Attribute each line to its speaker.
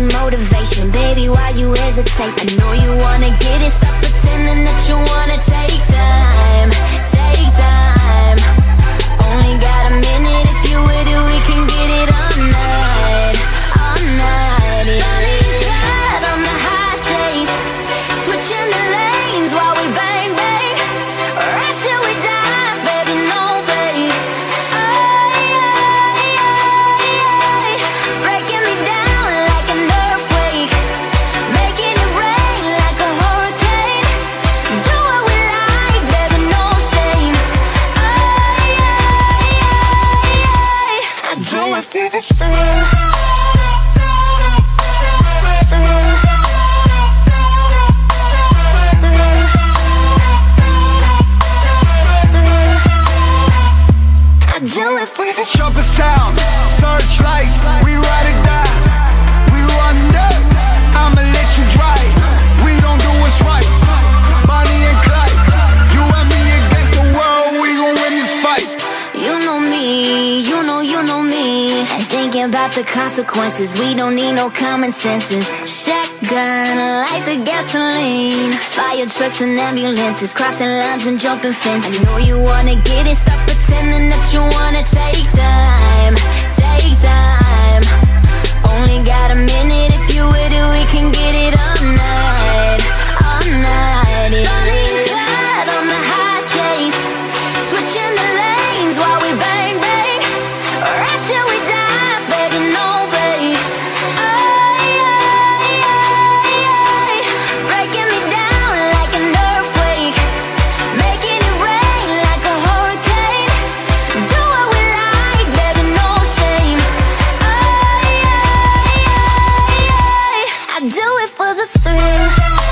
Speaker 1: need motivation. Baby, why you hesitate? I know you wanna get it, stop pretending that you wanna take time Take time. I feel it's real about the consequences. We don't need no common senses. Shotgun, light the gasoline. Fire trucks and ambulances, crossing lines and jumping fences. I know you wanna get it, stop pretending that you wanna take time. Take time. Only for the thrill.